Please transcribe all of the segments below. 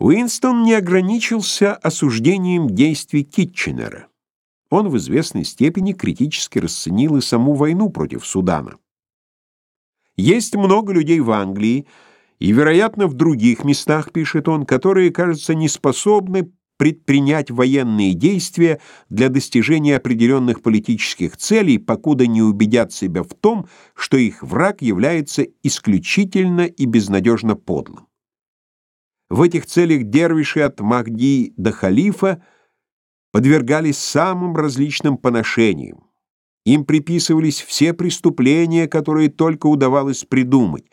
Уинстон не ограничился осуждением действий Китченера. Он в известной степени критически расценил и саму войну против Судана. Есть много людей в Англии, и, вероятно, в других местах, пишет он, которые, кажется, не способны предпринять военные действия для достижения определенных политических целей, покуда не убедят себя в том, что их враг является исключительно и безнадежно подлым. В этих целях дервиши от Махди до халифа подвергались самым различным поношениям. Им приписывались все преступления, которые только удавалось придумать.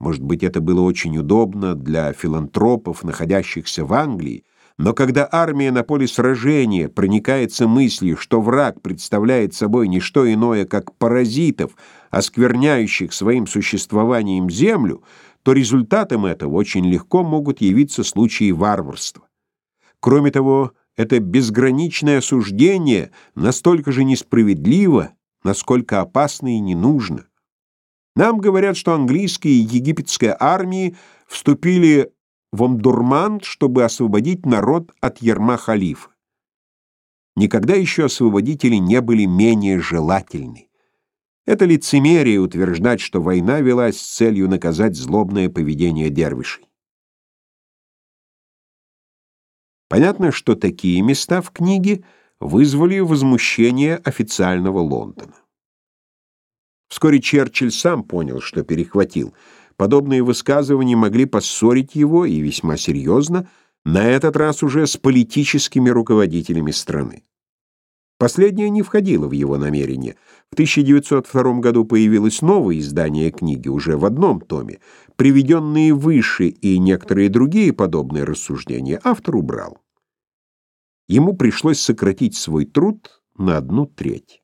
Может быть, это было очень удобно для филантропов, находящихся в Англии, но когда армия на поле сражения проникается мыслью, что враг представляет собой не что иное, как паразитов, оскверняющих своим существованием землю, то результатом этого очень легко могут явиться случаи варварства. Кроме того, это безграничное осуждение настолько же несправедливо, насколько опасно и не нужно. Нам говорят, что английская и египетская армии вступили в Омдурман, чтобы освободить народ от ярма халифа. Никогда еще освободители не были менее желательны. Это лицемерие утверждать, что война велась с целью наказать злобное поведение дервишей. Понятно, что такие места в книге вызвали возмущение официального Лондона. Вскоре Черчилль сам понял, что перехватил. Подобные высказывания могли поссорить его, и весьма серьезно, на этот раз уже с политическими руководителями страны. Последнее не входило в его намерение. В 1902 году появилось новое издание книги, уже в одном томе. Приведенные выше и некоторые другие подобные рассуждения автор убрал. Ему пришлось сократить свой труд на одну треть.